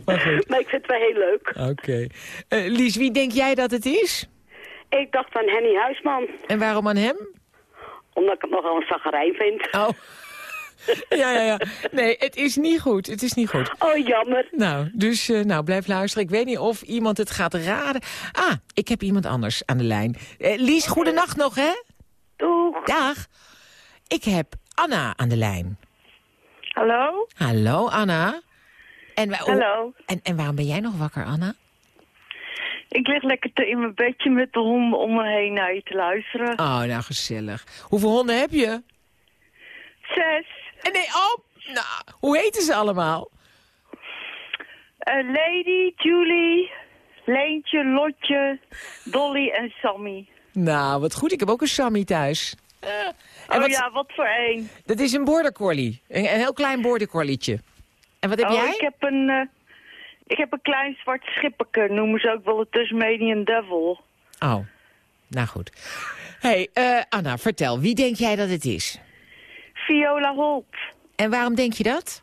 maar ik vind het wel heel leuk. Oké. Eh, Lies, wie denk jij dat het is? Ik dacht aan Henny Huisman, En waarom aan hem? omdat ik hem nogal een zagarijn vind. Oh. Ja, ja, ja. Nee, het is niet goed. Het is niet goed. Oh, jammer. Nou, dus eh, nou, blijf luisteren. Ik weet niet of iemand het gaat raden. Ah, ik heb iemand anders aan de lijn. Eh, Lies, goedenacht nog, hè? Doeg. Dag. Ik heb Anna aan de lijn. Hallo? Hallo, Anna. En, Hallo. En, en waarom ben jij nog wakker, Anna? Ik lig lekker in mijn bedje met de honden om me heen naar je te luisteren. Oh, nou, gezellig. Hoeveel honden heb je? Zes. En nee, oh, nou, hoe heten ze allemaal? Eh, Lady, Julie, Leentje, Lotje, Dolly en Sammy. Nou, wat goed. Ik heb ook een Sammy thuis. Eh, oh wat- ja, wat voor één. Dat is een border collie. Een, een heel klein border collietje. En wat heb oh, jij? Ik heb een, eh, ik heb een klein zwart schipperke, noemen ze ook wel een Tasmanian Devil. Oh, nou goed. hey, Anna, vertel. Wie denk jij dat het is? Viola Holt. En waarom denk je dat?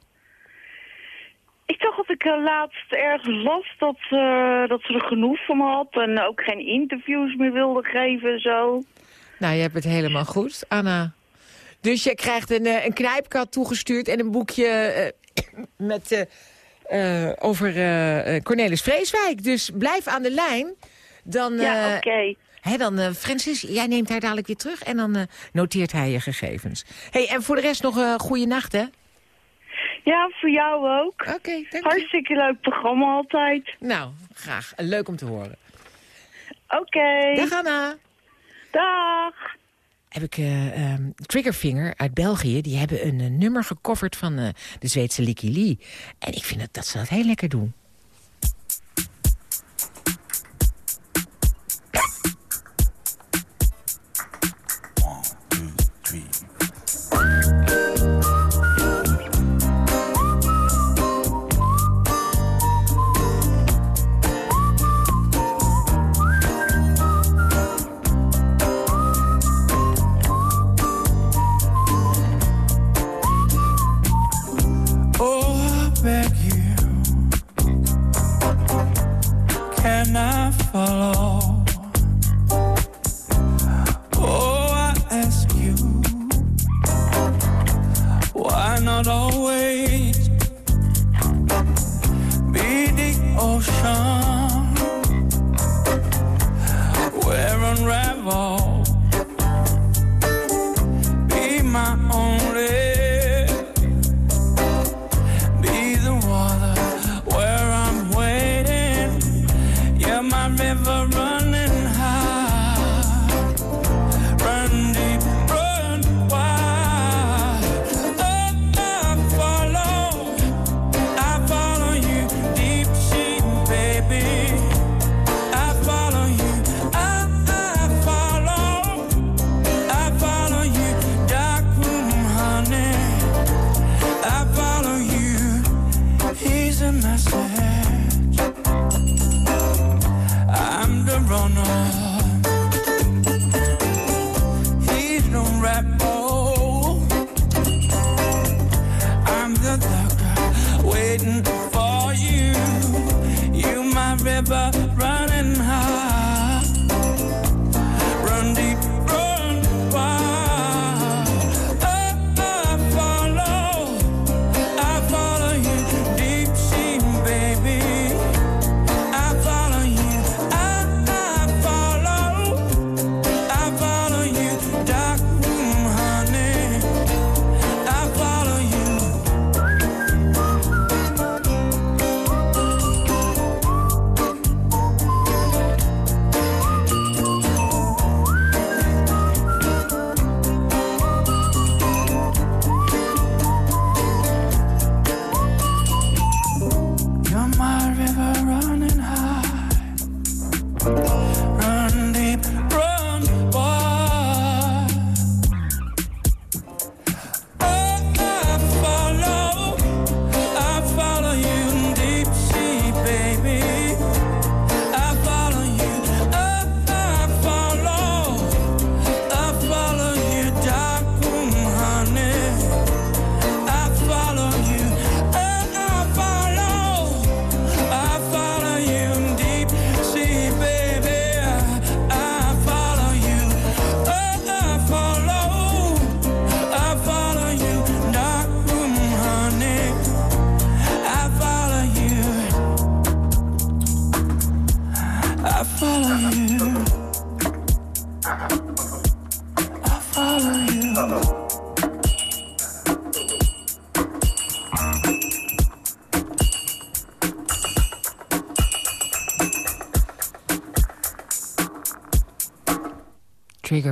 Ik dacht dat ik eh, laatst ergens las dat, eh, dat ze er genoeg van had en ook geen interviews meer wilde geven en zo. Nou, je hebt het helemaal goed, Anna. Dus je krijgt een, eh, een knijpkat toegestuurd en een boekje met, over Cornelis Vreeswijk. Dus blijf aan de lijn. Dan, Ja, oké. Hè, dan, eh, Francis, jij neemt haar dadelijk weer terug en dan eh, noteert hij je gegevens. hey, en voor de rest nog een goede nacht, hè? Ja, voor jou ook. Oké, dank Hartstikke leuk programma altijd. Nou, graag. Leuk om te horen. Oké. Dag Anna. Dag. Heb ik ehm, Triggerfinger uit België. Die hebben een nummer gecoverd van de Zweedse Licky Lee. En ik vind dat, dat ze dat heel lekker doen.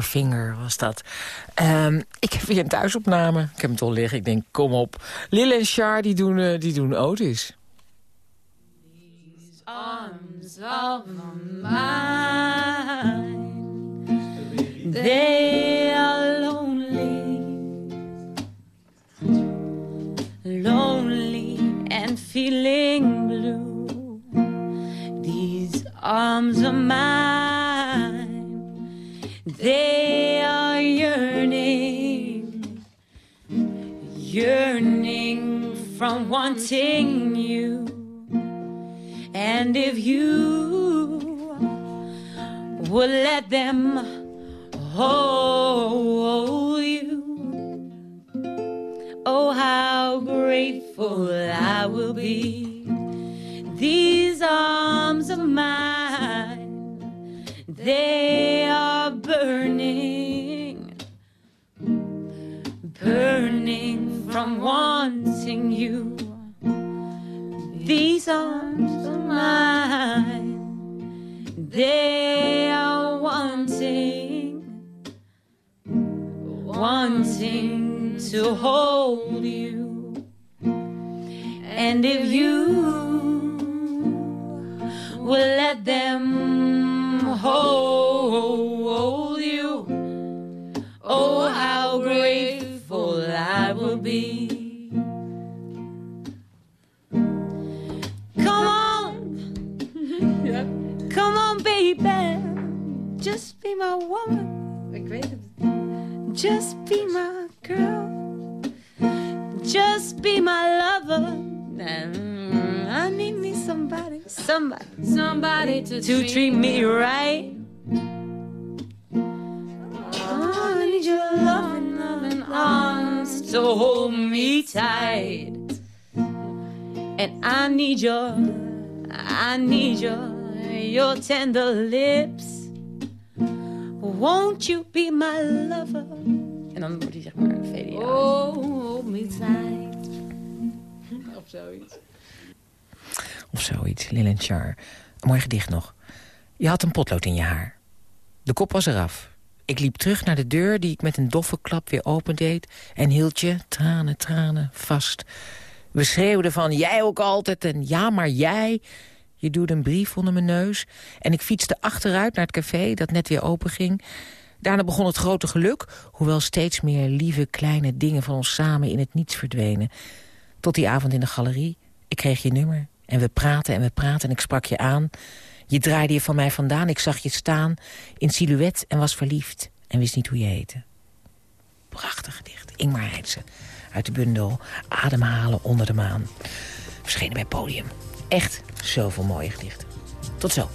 Triggerfinger was dat. Ehm, ik heb weer een thuisopname. Ik heb hem toch liggen. Ik denk, kom op. Lil en Char, die doen, eh, die doen Otis. arms of mine. They are lonely, lonely and feeling blue. These arms of mine, they are yearning, yearning from wanting you. And if you would let them hold you, oh, how grateful I will be. These arms of mine, they are burning, burning from wanting you. These arms of mine, they are wanting, wanting to hold you. And if you will let them hold oh, how grateful I will be. Come on. Come on, baby. Just be my woman. Ik weet het. Just be my girl. Just be my lover. And I need me somebody, somebody, somebody to, treat, me right. To hold me tight. And I need your, I need your, your tender lips. Won't you be my lover? En dan wordt hij zeg maar VDA. Oh, hold me tight. Of zoiets. Of zoiets, Lil en Char. Een mooi gedicht nog. Je had een potlood in je haar. De kop was eraf. Ik liep terug naar de deur die ik met een doffe klap weer opendeed... en hield je, tranen, tranen, vast. We schreeuwden van, jij ook altijd en ja, maar jij... Je duwde een brief onder mijn neus en ik fietste achteruit naar het café dat net weer open ging. Daarna begon het grote geluk, hoewel steeds meer lieve kleine dingen van ons samen in het niets verdwenen. Tot die avond in de galerie, ik kreeg je nummer en we praten en we praten en ik sprak je aan. Je draaide je van mij vandaan, ik zag je staan in silhouet en was verliefd en wist niet hoe je heette. Prachtig gedicht, Ingmar Heidse, uit de bundel Ademhalen onder de maan. Verschenen bij Podium. Echt zoveel mooie gedichten. Tot zo.